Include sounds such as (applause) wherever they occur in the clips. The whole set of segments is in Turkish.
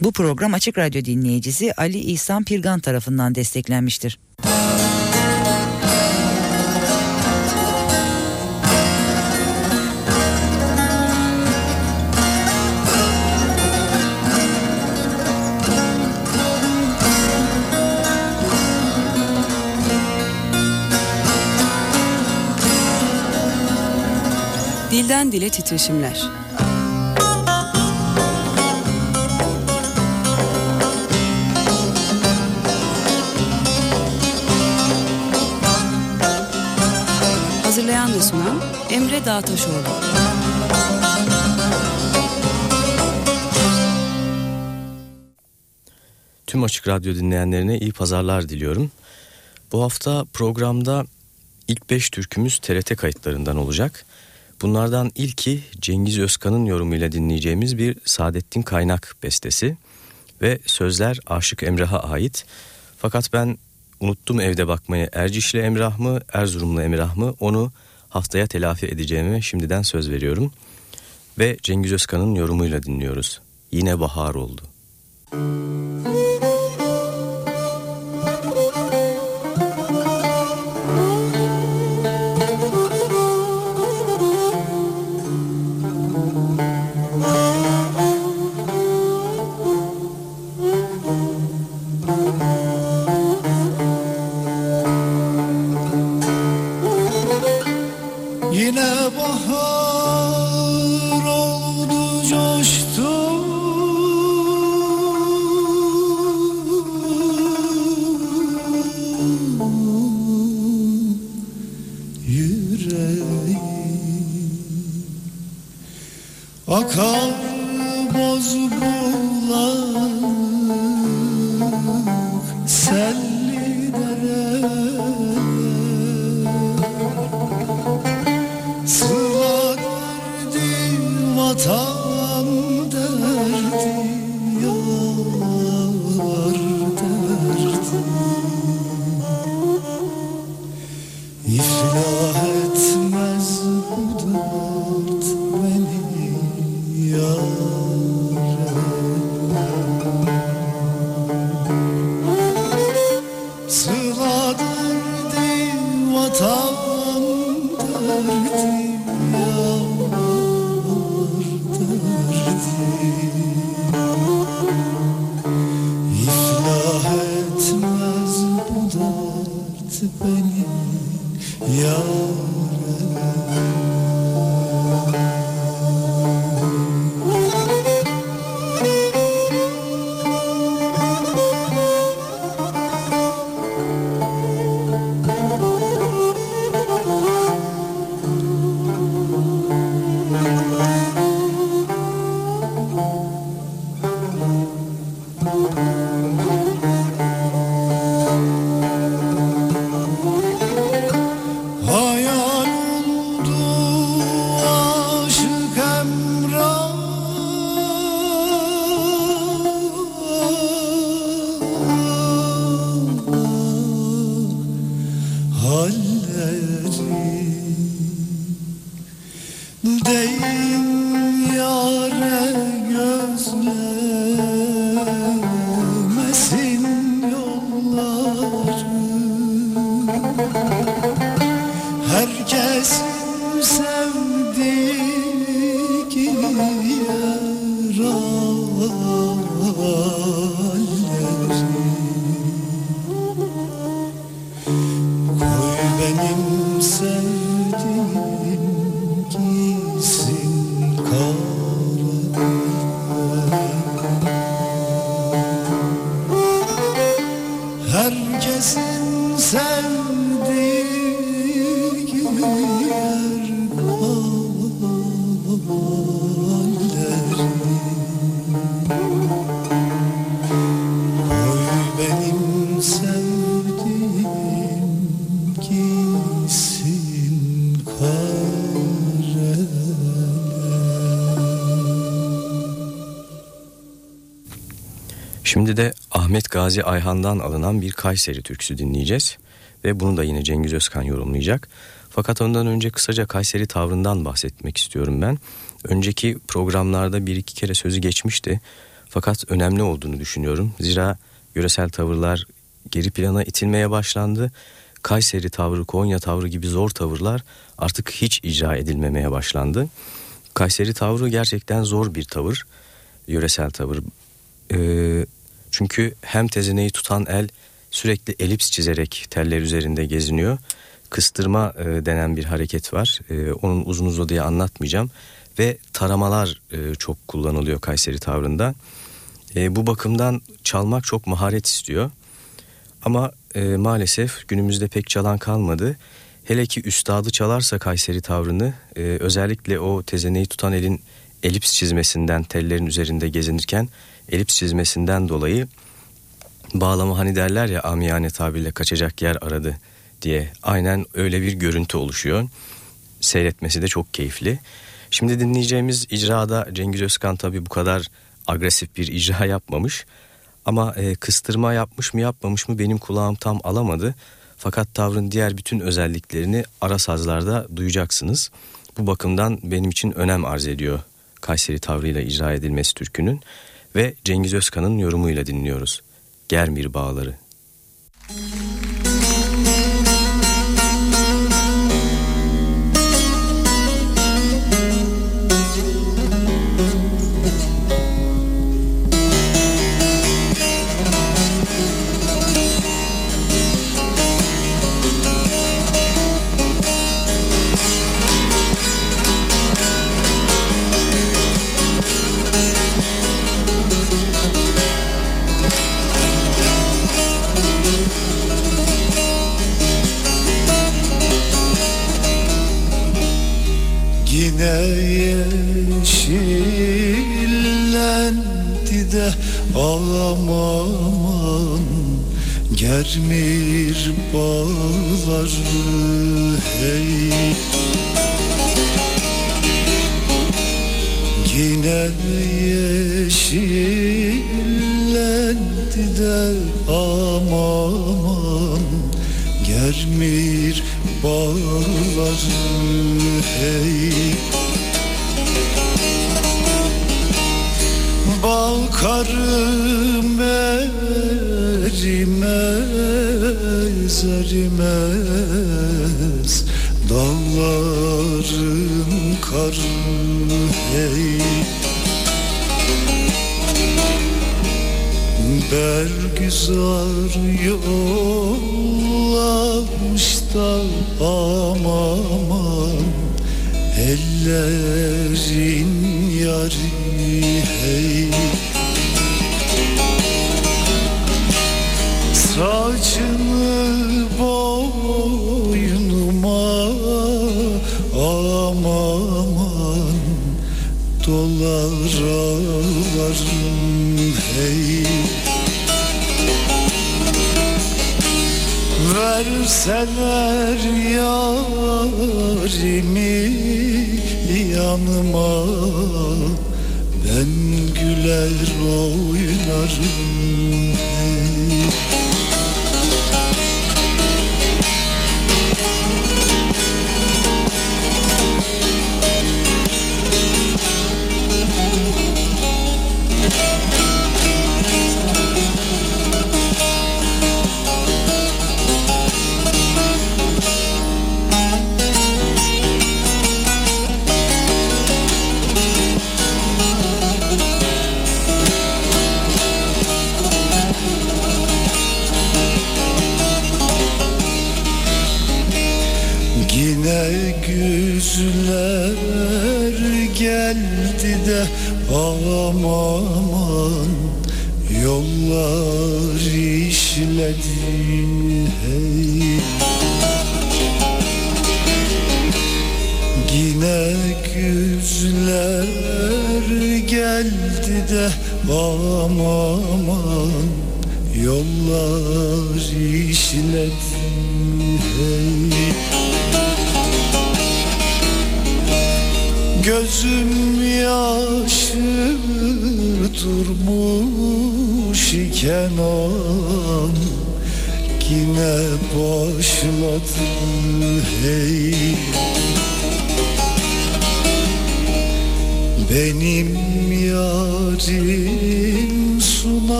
Bu program Açık Radyo dinleyicisi Ali İhsan Pirgan tarafından desteklenmiştir. Dilden Dile Titreşimler Hazırlayan ve sunan Emre Dağtaşoğlu Tüm Açık Radyo dinleyenlerine iyi pazarlar diliyorum. Bu hafta programda ilk 5 türkümüz TRT kayıtlarından olacak. Bunlardan ilki Cengiz Özkan'ın yorumuyla dinleyeceğimiz bir Saadettin Kaynak bestesi ve sözler Aşık Emrah'a ait. Fakat ben unuttum evde bakmayı Ercişli Emrah mı Erzurumlu Emrah mı onu haftaya telafi edeceğime şimdiden söz veriyorum. Ve Cengiz Özkan'ın yorumuyla dinliyoruz. Yine bahar oldu. Müzik cold Şimdi Gazi Ayhan'dan alınan bir Kayseri türküsü dinleyeceğiz. Ve bunu da yine Cengiz Özkan yorumlayacak. Fakat ondan önce kısaca Kayseri tavrından bahsetmek istiyorum ben. Önceki programlarda bir iki kere sözü geçmişti. Fakat önemli olduğunu düşünüyorum. Zira yöresel tavırlar geri plana itilmeye başlandı. Kayseri tavrı, Konya tavrı gibi zor tavırlar artık hiç icra edilmemeye başlandı. Kayseri tavrı gerçekten zor bir tavır, yöresel tavır. Ee, çünkü hem tezeneyi tutan el sürekli elips çizerek teller üzerinde geziniyor. Kıstırma e, denen bir hareket var. E, onun uzun uzadıya anlatmayacağım. Ve taramalar e, çok kullanılıyor Kayseri tavrında. E, bu bakımdan çalmak çok maharet istiyor. Ama e, maalesef günümüzde pek çalan kalmadı. Hele ki üstadı çalarsa Kayseri tavrını e, özellikle o tezeneyi tutan elin elips çizmesinden tellerin üzerinde gezinirken elips çizmesinden dolayı bağlama hani derler ya amiyane tabirle kaçacak yer aradı diye aynen öyle bir görüntü oluşuyor. Seyretmesi de çok keyifli. Şimdi dinleyeceğimiz icrada Cengiz Özkan tabi bu kadar agresif bir icra (laughs) yapmamış. Ama e, kıstırma yapmış mı yapmamış mı benim kulağım tam alamadı. Fakat tavrın diğer bütün özelliklerini ara sazlarda duyacaksınız. Bu bakımdan benim için önem arz ediyor Kayseri tavrıyla icra edilmesi türkünün ve Cengiz Özkan'ın yorumuyla dinliyoruz. Germir Bağları. Müzik aman Germir bağları hey. Yine yeşillendi de aman Germir bağları hey Bakarım erimez erimez Dağların karı hey Bergüzar yollamış da aman Ellerin yari Saçını boynuma aman aman Dolar ağlarım hey. Verseler yarimi yanıma Ben güler oynarım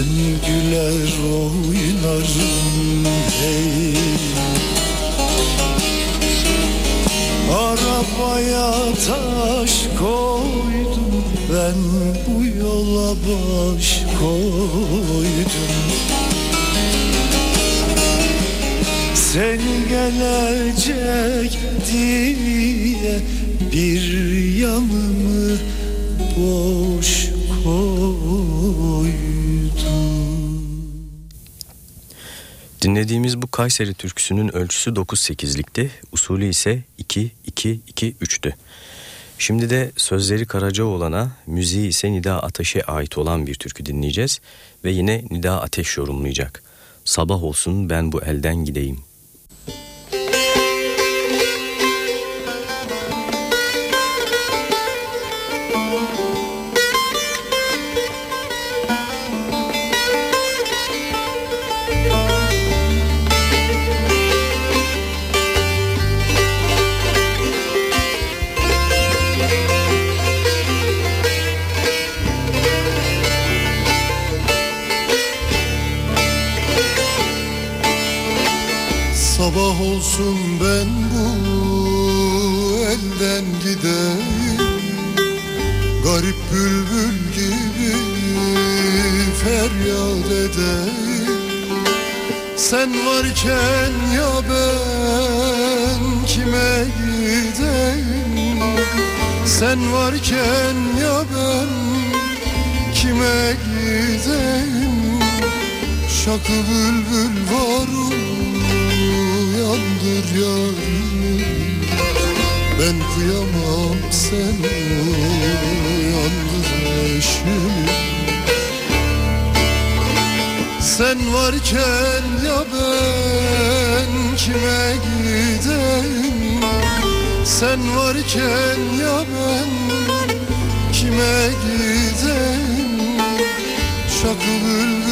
Ben güler oynarım hey. Arabaya taş koydum Ben bu yola baş koydum. Sen gelecek diye bir yanımı boş Dinlediğimiz bu Kayseri türküsünün ölçüsü 9-8'likti, usulü ise 2-2-2-3'tü. Şimdi de sözleri Karacaoğlan'a, müziği ise Nida Ateş'e ait olan bir türkü dinleyeceğiz ve yine Nida Ateş yorumlayacak. Sabah olsun ben bu elden gideyim. Olsun ben bu elden gideyim. Garip bülbül gibi feryat edeyim. Sen varken ya ben kime gideyim? Sen varken ya ben kime gideyim? Şakı bülbül var yarimi Ben kıyamam sen uyandır eşimi Sen varken ya ben kime gideyim? Sen varken ya ben kime gideyim? Şakı bülbül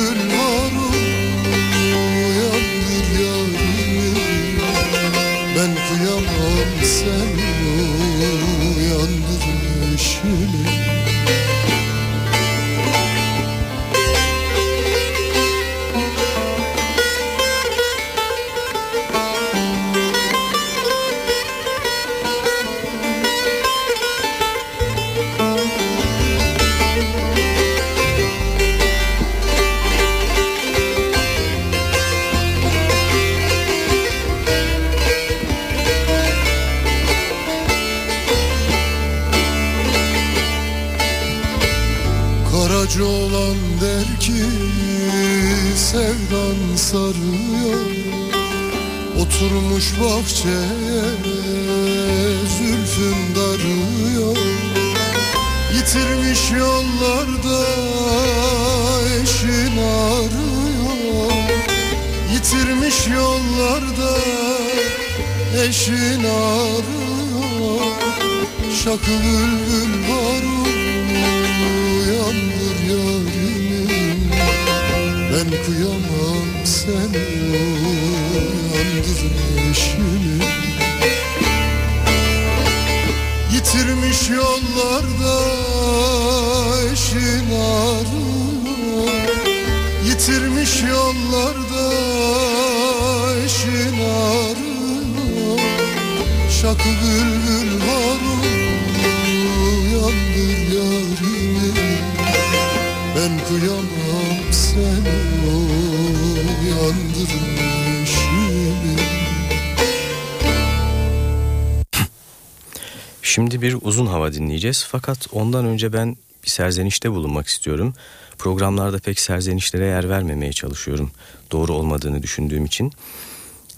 sevdan sarıyor Oturmuş bahçeye zülfün darıyor Yitirmiş yollarda eşin arıyor Yitirmiş yollarda eşin arıyor Şakı bülbül var uyandır yarimi. Ben kıyamam sen uyandır eşini Yitirmiş yollarda eşin arıyor. Yitirmiş yollarda eşin arıyor. Şakı bülbül var uyandır yarimi. Ben kıyamam sen eşimi Şimdi bir uzun hava dinleyeceğiz fakat ondan önce ben bir serzenişte bulunmak istiyorum. Programlarda pek serzenişlere yer vermemeye çalışıyorum doğru olmadığını düşündüğüm için.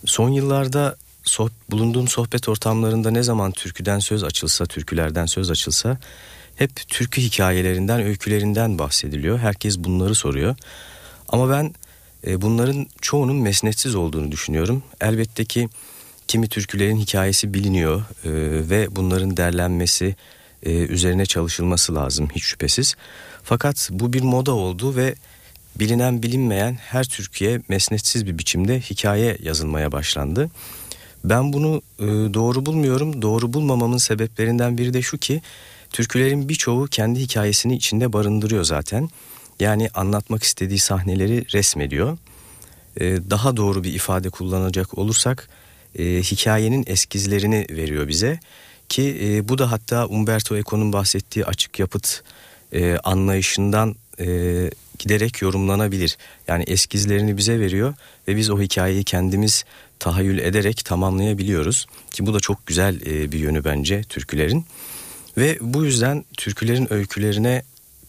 son yıllarda soh bulunduğum sohbet ortamlarında ne zaman türküden söz açılsa, türkülerden söz açılsa hep türkü hikayelerinden, öykülerinden bahsediliyor. Herkes bunları soruyor. Ama ben e, bunların çoğunun mesnetsiz olduğunu düşünüyorum. Elbette ki kimi türkülerin hikayesi biliniyor e, ve bunların derlenmesi, e, üzerine çalışılması lazım hiç şüphesiz. Fakat bu bir moda oldu ve bilinen bilinmeyen her Türkiye mesnetsiz bir biçimde hikaye yazılmaya başlandı. Ben bunu doğru bulmuyorum. Doğru bulmamamın sebeplerinden biri de şu ki türkülerin birçoğu kendi hikayesini içinde barındırıyor zaten. Yani anlatmak istediği sahneleri resmediyor. E, daha doğru bir ifade kullanacak olursak e, hikayenin eskizlerini veriyor bize. Ki e, bu da hatta Umberto Eco'nun bahsettiği açık yapıt e, anlayışından giderek yorumlanabilir. Yani eskizlerini bize veriyor ve biz o hikayeyi kendimiz tahayyül ederek tamamlayabiliyoruz. Ki bu da çok güzel bir yönü bence türkülerin. Ve bu yüzden türkülerin öykülerine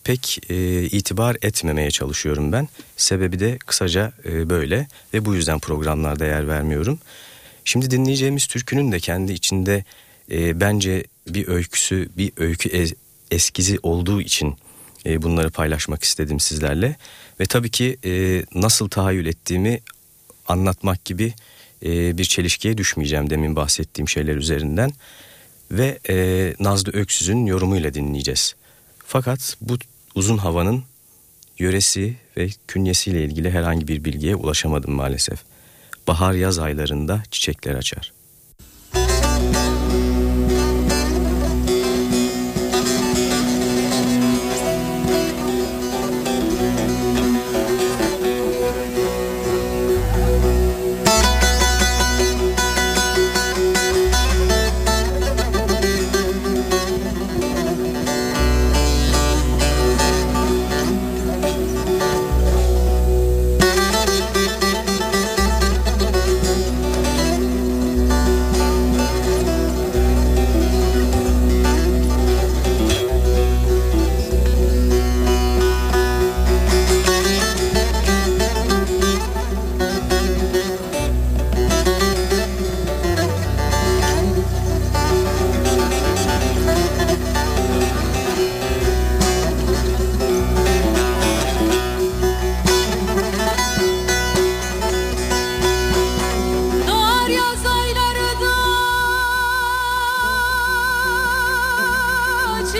pek e, itibar etmemeye çalışıyorum ben. Sebebi de kısaca e, böyle ve bu yüzden programlarda yer vermiyorum. Şimdi dinleyeceğimiz türkünün de kendi içinde e, bence bir öyküsü, bir öykü ez, eskizi olduğu için e, bunları paylaşmak istedim sizlerle. Ve tabii ki e, nasıl tahayyül ettiğimi anlatmak gibi e, bir çelişkiye düşmeyeceğim demin bahsettiğim şeyler üzerinden. Ve e, Nazlı Öksüz'ün yorumuyla dinleyeceğiz. Fakat bu uzun havanın yöresi ve künyesiyle ilgili herhangi bir bilgiye ulaşamadım maalesef. Bahar yaz aylarında çiçekler açar.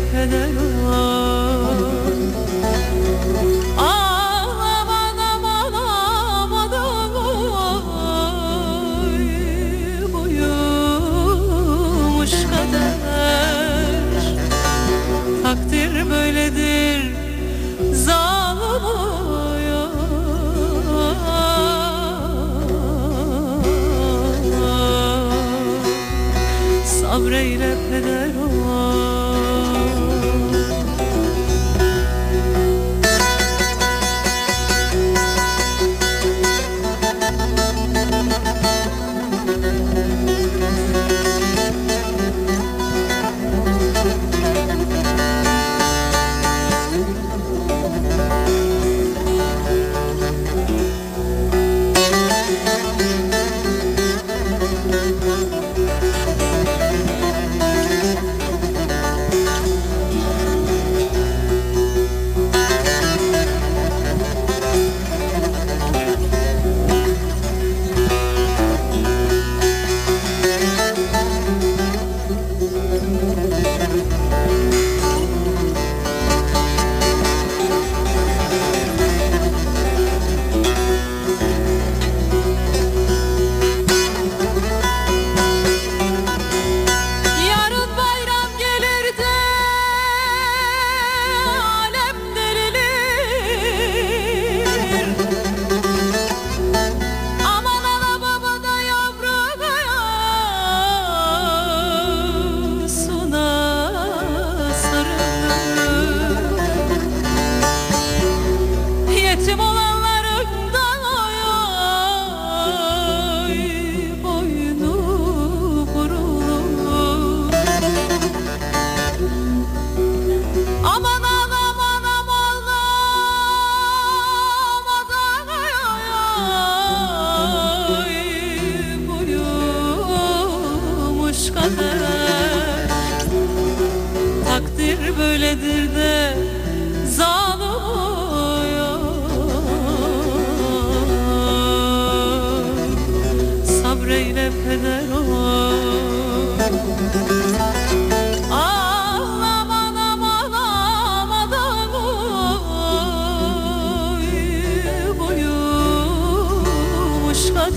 keder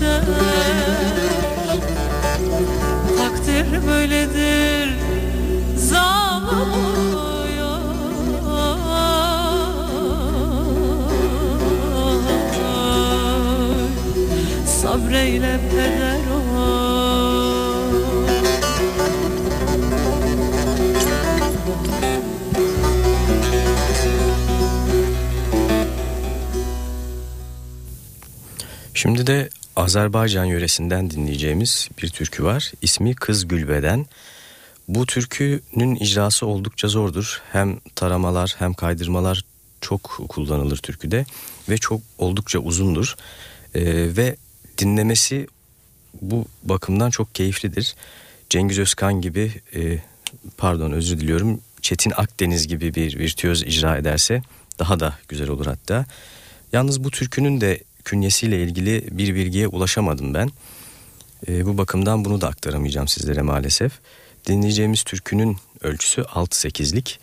kader Takdir böyledir. Zalim Sabreyle peder Şimdi de Azerbaycan yöresinden dinleyeceğimiz bir türkü var. İsmi Kız Gülbeden. Bu türkünün icrası oldukça zordur. Hem taramalar hem kaydırmalar çok kullanılır türküde ve çok oldukça uzundur. Ee, ve dinlemesi bu bakımdan çok keyiflidir. Cengiz Özkan gibi e, pardon özür diliyorum Çetin Akdeniz gibi bir virtüöz icra ederse daha da güzel olur hatta. Yalnız bu türkünün de künyesiyle ilgili bir bilgiye ulaşamadım ben. E, bu bakımdan bunu da aktaramayacağım sizlere maalesef. Dinleyeceğimiz türkünün ölçüsü 6-8'lik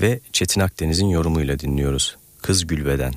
ve Çetin Akdeniz'in yorumuyla dinliyoruz. Kız Gülbeden.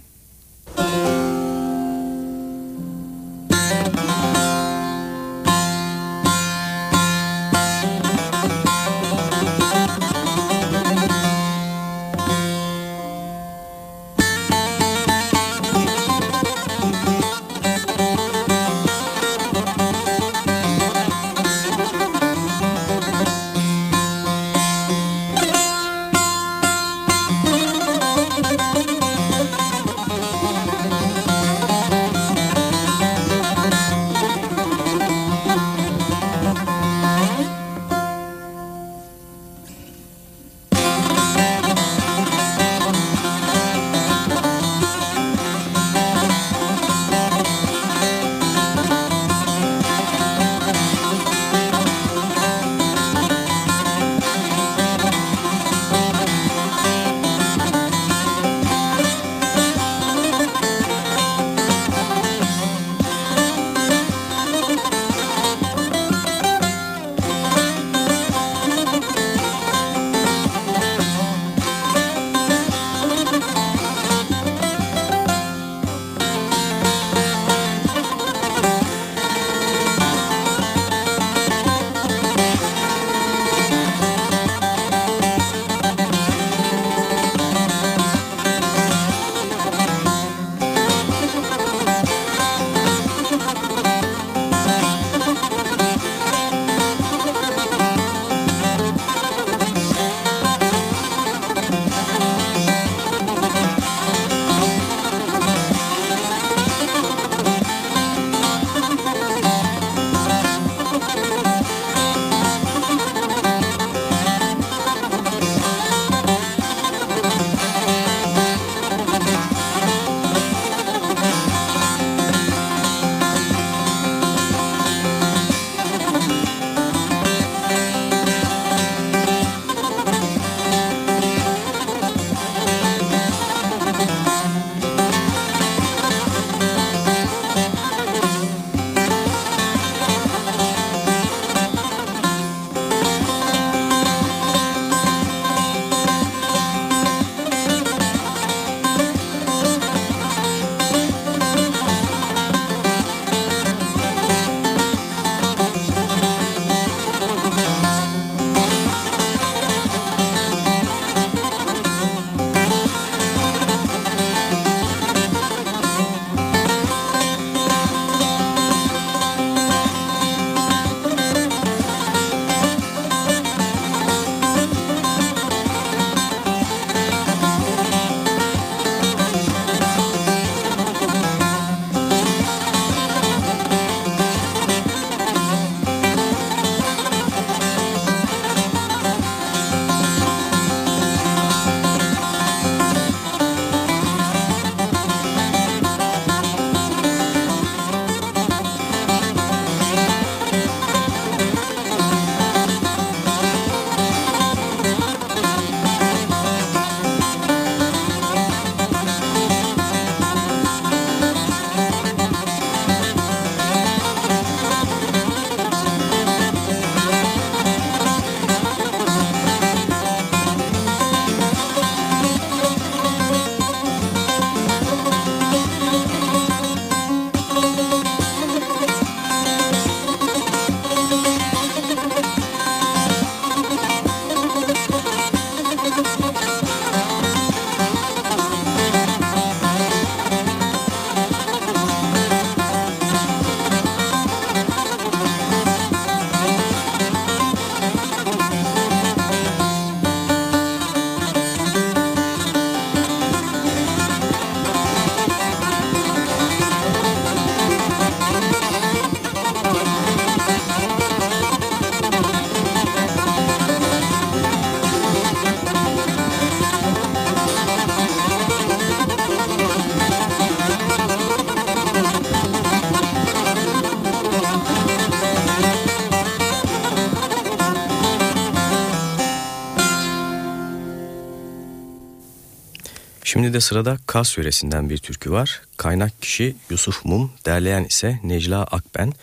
Şimdi de sırada Kars yöresinden bir türkü var. Kaynak kişi Yusuf Mum, derleyen ise Necla Akben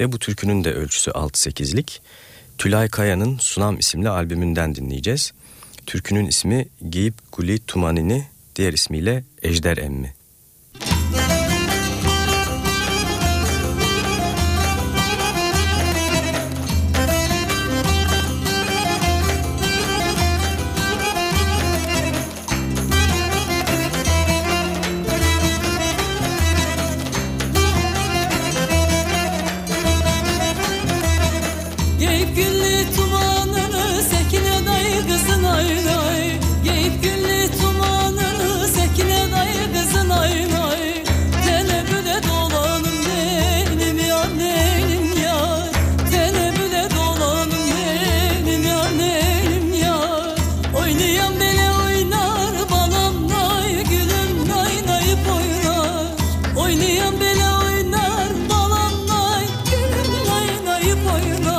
ve bu türkünün de ölçüsü 6-8'lik. Tülay Kaya'nın Sunam isimli albümünden dinleyeceğiz. Türkünün ismi Giyip Guli Tumanini, diğer ismiyle Ejder Emmi. Sırada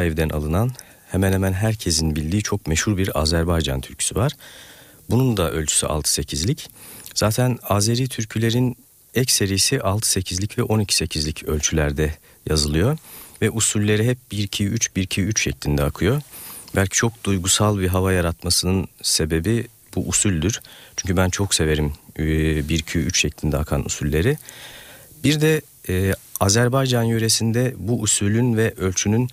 Mirzaev'den alınan hemen hemen herkesin bildiği çok meşhur bir Azerbaycan türküsü var. Bunun da ölçüsü 6-8'lik. Zaten Azeri türkülerin ek serisi 6-8'lik ve 12-8'lik ölçülerde yazılıyor. Ve usulleri hep 1-2-3, 1-2-3 şeklinde akıyor. Belki çok duygusal bir hava yaratmasının sebebi bu usuldür. Çünkü ben çok severim 1-2-3 şeklinde akan usulleri. Bir de e, Azerbaycan yöresinde bu usulün ve ölçünün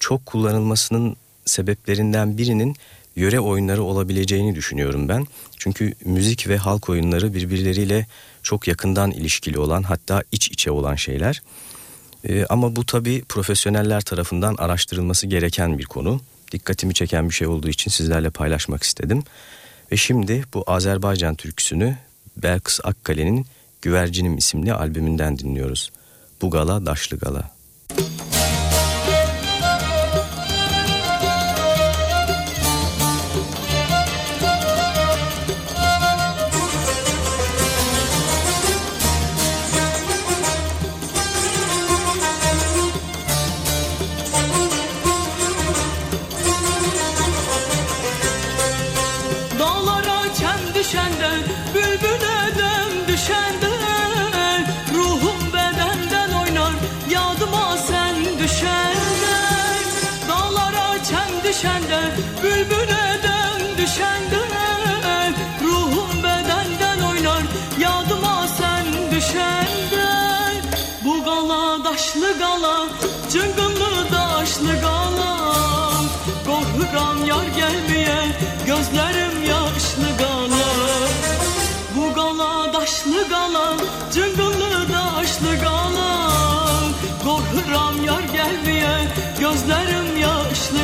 çok kullanılmasının sebeplerinden birinin yöre oyunları olabileceğini düşünüyorum ben. Çünkü müzik ve halk oyunları birbirleriyle çok yakından ilişkili olan hatta iç içe olan şeyler. Ee, ama bu tabi profesyoneller tarafından araştırılması gereken bir konu. Dikkatimi çeken bir şey olduğu için sizlerle paylaşmak istedim. Ve şimdi bu Azerbaycan türküsünü Belkıs Akkale'nin Güvercinim isimli albümünden dinliyoruz. Bu gala Daşlı Gala.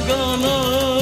Yaşlı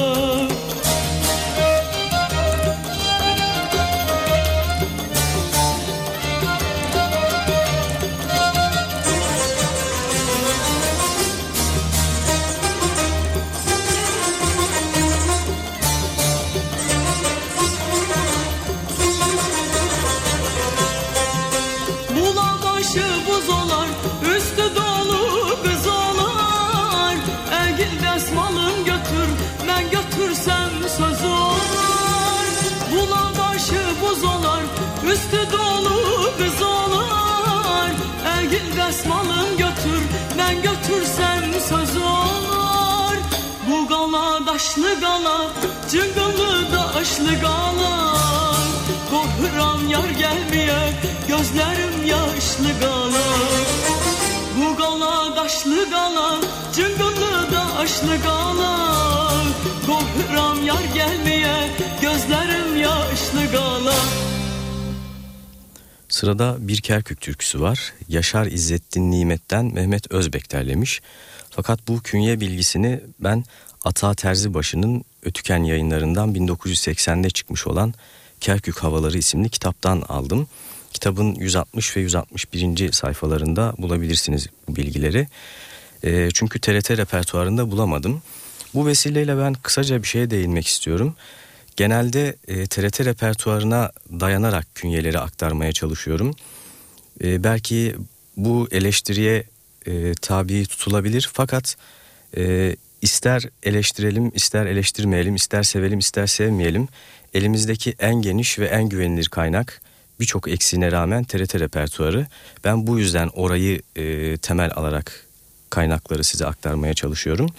Cıngılı daşlı gala Korkuram yar gelmeye Gözlerim yaşlı gala Bu gala daşlı gala Cıngılı daşlı gala Korkuram yar gelmeye Gözlerim yaşlı gala Sırada bir Kerkük türküsü var. Yaşar İzzettin Nimet'ten Mehmet Özbek derlemiş. Fakat bu künye bilgisini ben Ata Terzibaşı'nın Ötüken yayınlarından 1980'de çıkmış olan Kerkük Havaları isimli kitaptan aldım. Kitabın 160 ve 161. sayfalarında bulabilirsiniz bu bilgileri. E, çünkü TRT repertuarında bulamadım. Bu vesileyle ben kısaca bir şeye değinmek istiyorum. Genelde e, TRT repertuarına dayanarak künyeleri aktarmaya çalışıyorum. E, belki bu eleştiriye e, tabi tutulabilir fakat e, İster eleştirelim, ister eleştirmeyelim, ister sevelim, ister sevmeyelim. Elimizdeki en geniş ve en güvenilir kaynak birçok eksiğine rağmen TRT repertuarı. Ben bu yüzden orayı e, temel alarak kaynakları size aktarmaya çalışıyorum.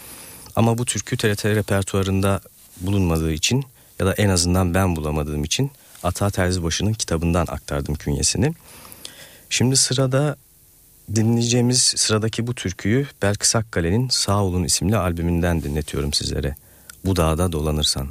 Ama bu türkü TRT repertuarında bulunmadığı için ya da en azından ben bulamadığım için Ata Terzibaşı'nın kitabından aktardım künyesini. Şimdi sırada Dinleyeceğimiz sıradaki bu türküyü Belkıs Akkale'nin Sağ Olun isimli albümünden dinletiyorum sizlere. Bu dağda dolanırsan.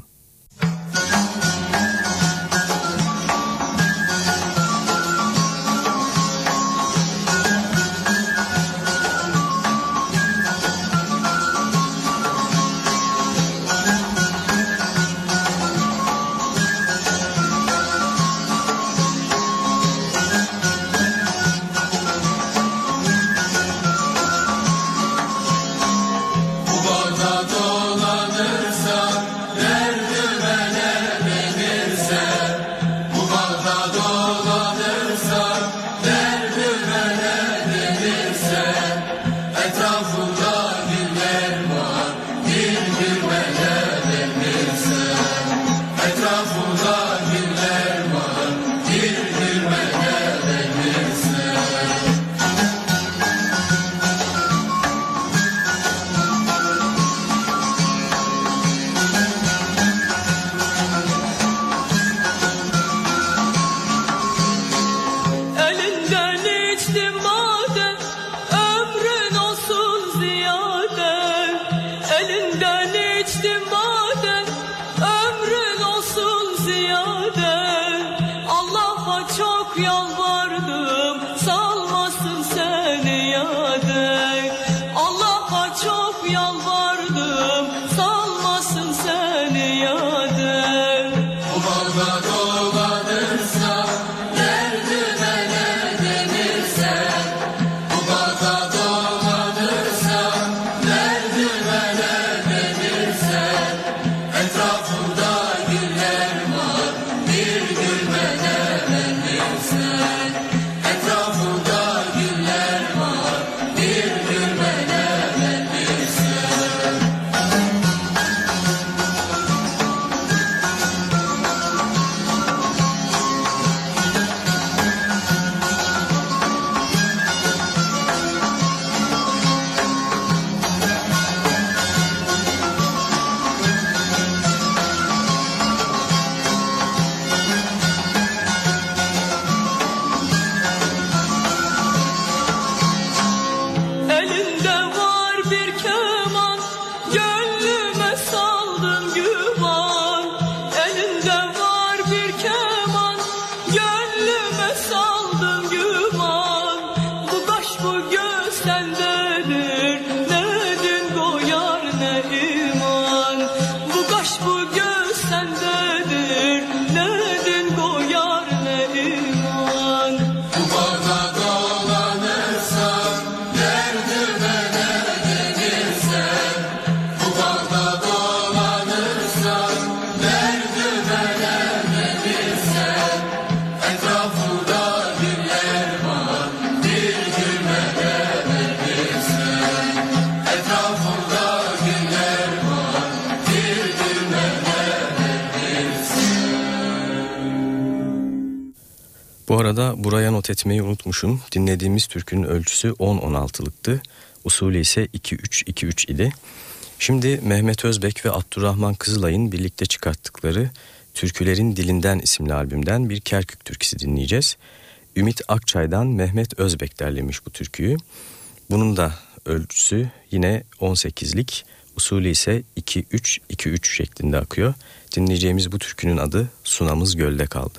Arada buraya not etmeyi unutmuşum. Dinlediğimiz türkünün ölçüsü 10-16'lıktı. Usulü ise 2-3-2-3 idi. Şimdi Mehmet Özbek ve Abdurrahman Kızılay'ın birlikte çıkarttıkları Türkülerin Dilinden isimli albümden bir Kerkük türküsü dinleyeceğiz. Ümit Akçay'dan Mehmet Özbek derlemiş bu türküyü. Bunun da ölçüsü yine 18'lik, usulü ise 2-3-2-3 şeklinde akıyor. Dinleyeceğimiz bu türkünün adı Sunamız Gölde kaldı.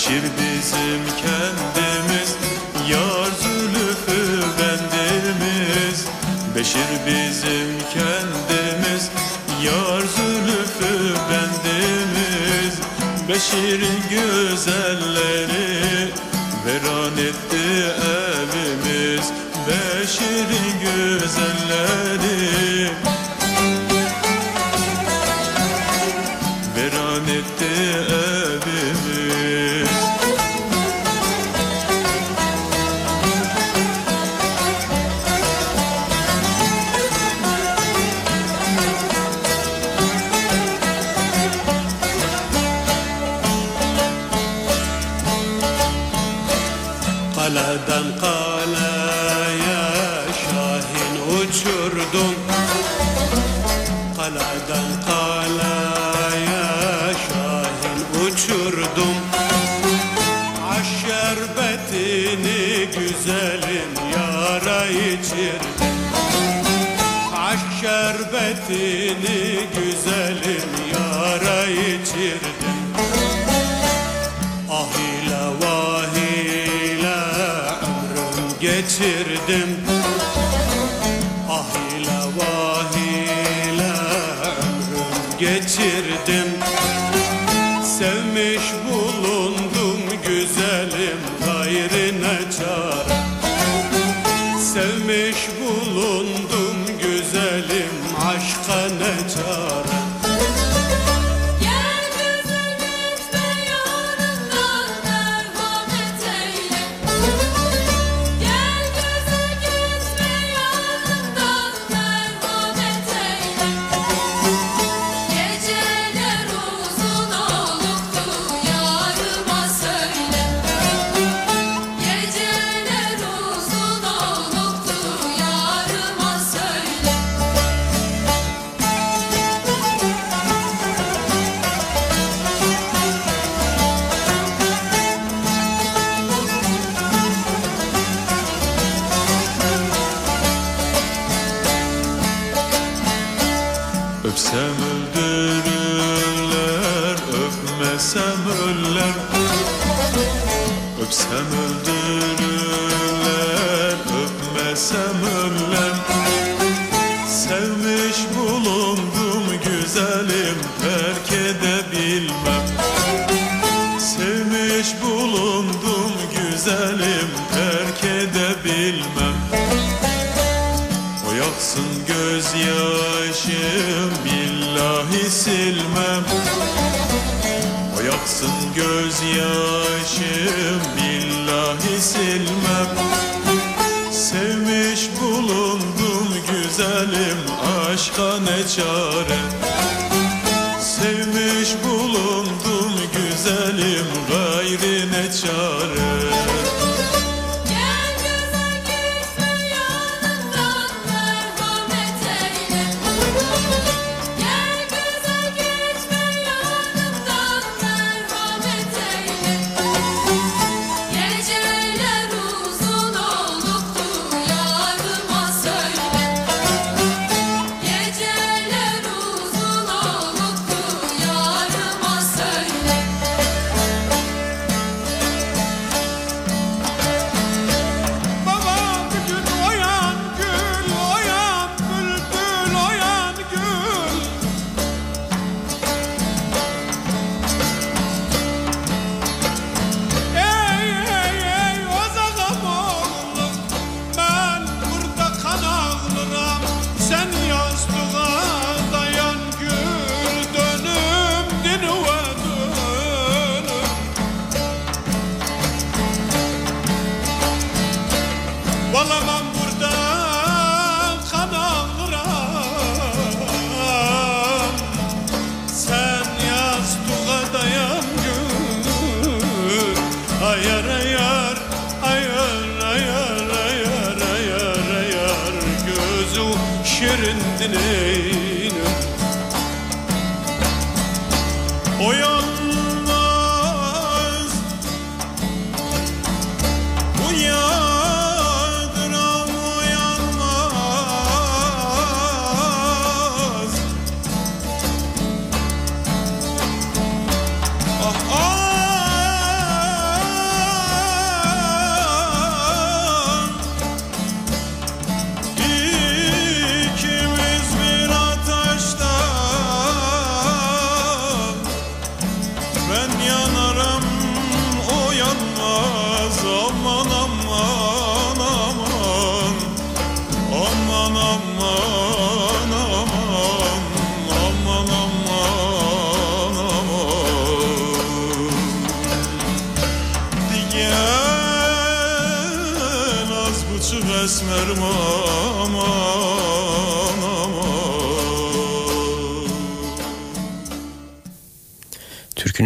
Beşir bizim kendimiz Yar zülüfü bendimiz. Beşir bizim kendimiz Yar zülüfü bendimiz. Beşir'in güzelleri Veran etti evimiz. Beşir'in güzelleri şerbetini güzelim yara içirdim Ah ile vah ile ömrüm geçirdim. Ah ile vah ile ömrüm geçirdim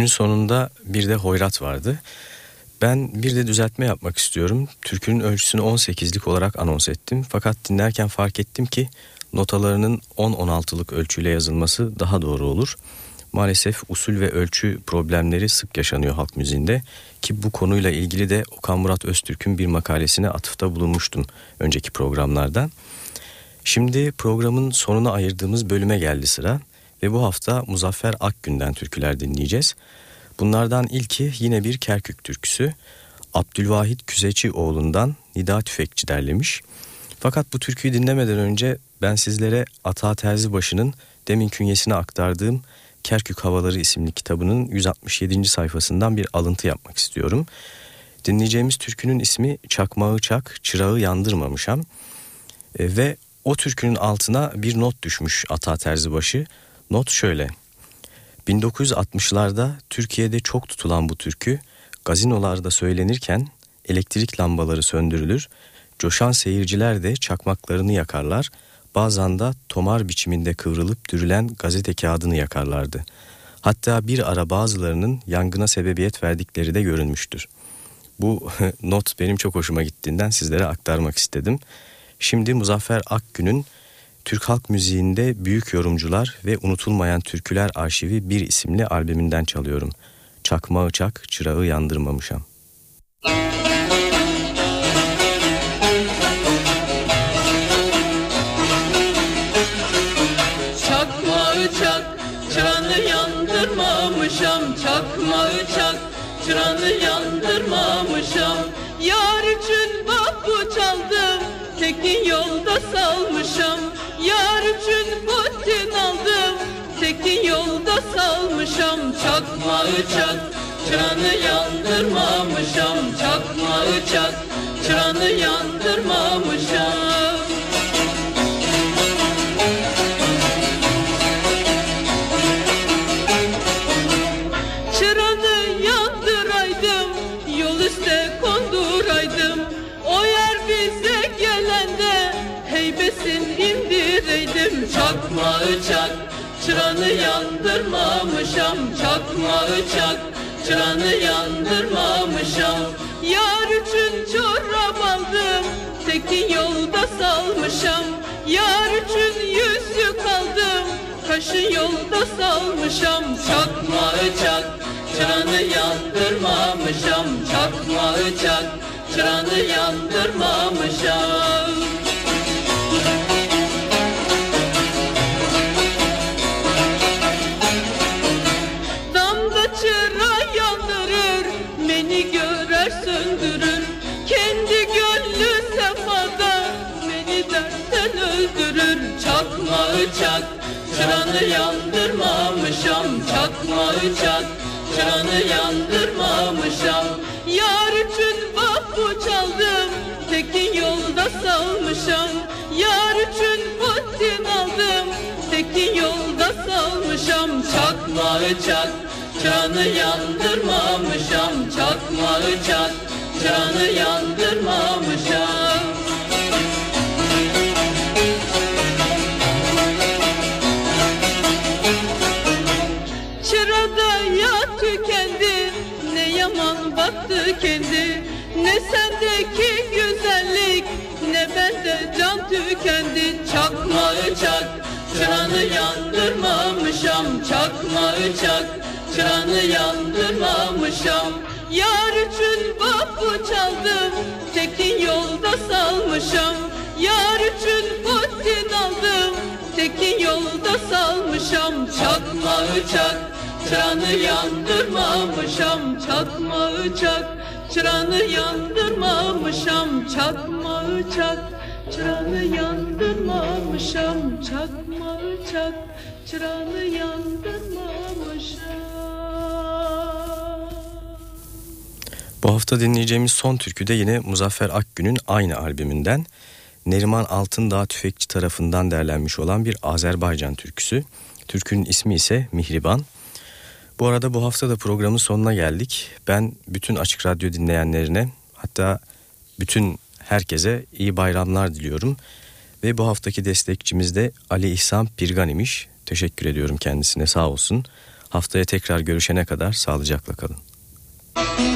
Türkünün sonunda bir de hoyrat vardı. Ben bir de düzeltme yapmak istiyorum. Türkünün ölçüsünü 18'lik olarak anons ettim. Fakat dinlerken fark ettim ki notalarının 10-16'lık ölçüyle yazılması daha doğru olur. Maalesef usul ve ölçü problemleri sık yaşanıyor halk müziğinde ki bu konuyla ilgili de Okan Murat Öztürk'ün bir makalesine atıfta bulunmuştum önceki programlarda. Şimdi programın sonuna ayırdığımız bölüme geldi sıra ve bu hafta Muzaffer Akgün'den türküler dinleyeceğiz. Bunlardan ilki yine bir Kerkük türküsü. Abdülvahit Küzecioğlu'ndan Nida Tüfekçi derlemiş. Fakat bu türküyü dinlemeden önce ben sizlere Ata Terzibaşı'nın demin künyesine aktardığım Kerkük Havaları isimli kitabının 167. sayfasından bir alıntı yapmak istiyorum. Dinleyeceğimiz türkünün ismi Çakmağı Çak, Çırağı Yandırmamışam. E, ve o türkünün altına bir not düşmüş Ata Terzibaşı. Not şöyle. 1960'larda Türkiye'de çok tutulan bu türkü gazinolarda söylenirken elektrik lambaları söndürülür, coşan seyirciler de çakmaklarını yakarlar, bazen de tomar biçiminde kıvrılıp dürülen gazete kağıdını yakarlardı. Hatta bir ara bazılarının yangına sebebiyet verdikleri de görünmüştür. Bu (laughs) not benim çok hoşuma gittiğinden sizlere aktarmak istedim. Şimdi Muzaffer Akgün'ün Türk halk müziğinde büyük yorumcular ve unutulmayan türküler arşivi bir isimli albümünden çalıyorum. Çakmağı çak, çırağı yandırmamışam. Müzik yandırmamışam Çakmağı çak çıranı yandırmamışam Yar için davul çaldım Tekin yolda salmışam Yar için putin aldım Tekin yolda salmışam Çakma çak Çıranı yandırmamışam Çakma çak Çıranı yandırmamışam Çakma çak. Çıranı yandırmamışam Çakma çak. Çıranı yandırmamışam. Yar için çorap aldım Tekin yolda salmışam. Yar için yüzük aldım Kaşı yolda salmışam. Çakma çak. Çıranı yandırmamışam Çakma çak. Çıranı yandırmamışam Çıranı yandırmamışam Çakma çak Çıranı yandırmamışam Yar için babu çaldım. Tekin yolda salmışam Yar için putin aldım. Tekin yolda salmışam Çakma çak Çıranı yandırmamışam Çakma çak Çıranı yandırmamışam yaman battı kendi Ne sendeki güzellik Ne bende can tükendi. Çakma çak Çıranı yandırmamışam. Çakma çak Çıranı yandırmamışam. Yar için babu çaldım Tekin yolda salmışam. Yar için putin aldım Tekin yolda salmışam. Çakma çak Çıranı yandırmamışam Çakma çak Çıranı yandırmamışam Çakma çak Çıranı yandırmamışam Çakma çak Çıranı yandırmamışam Bu hafta dinleyeceğimiz son türkü de yine Muzaffer Akgün'ün aynı albümünden Neriman Altındağ Tüfekçi tarafından derlenmiş olan bir Azerbaycan türküsü. Türkünün ismi ise Mihriban. Bu arada bu hafta da programın sonuna geldik. Ben bütün Açık Radyo dinleyenlerine hatta bütün herkese iyi bayramlar diliyorum. Ve bu haftaki destekçimiz de Ali İhsan Pirgan imiş. Teşekkür ediyorum kendisine sağ olsun. Haftaya tekrar görüşene kadar sağlıcakla kalın. Dost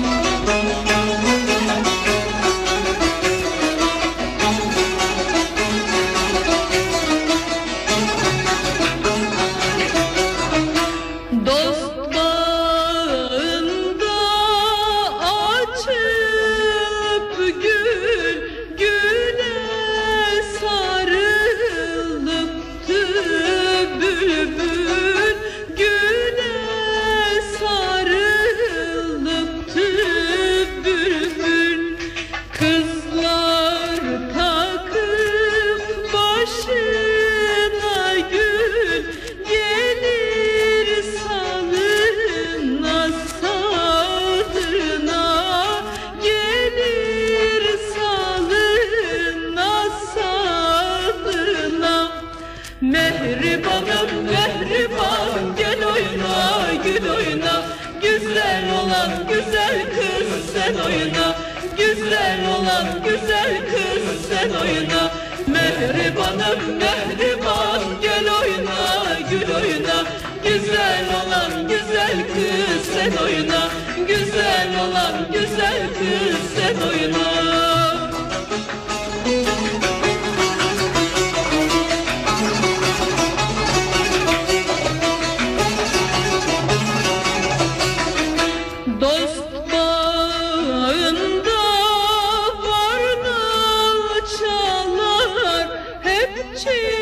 Hep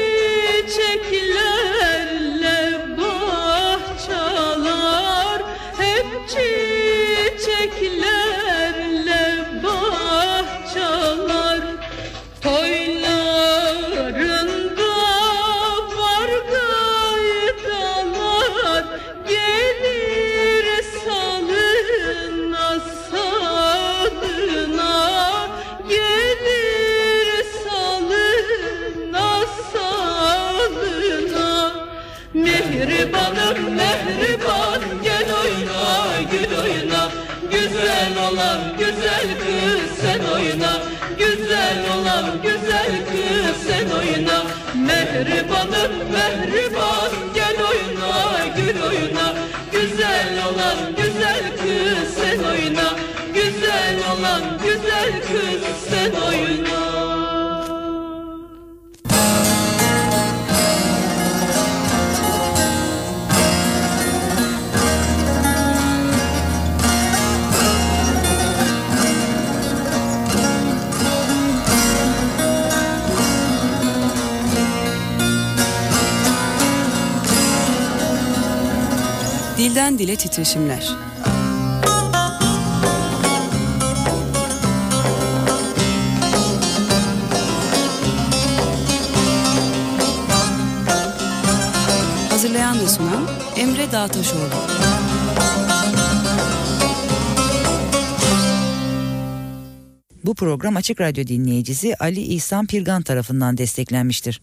Dilden Dile Titreşimler. Ataşoğlu. Bu program Açık Radyo dinleyicisi Ali İhsan Pirgan tarafından desteklenmiştir.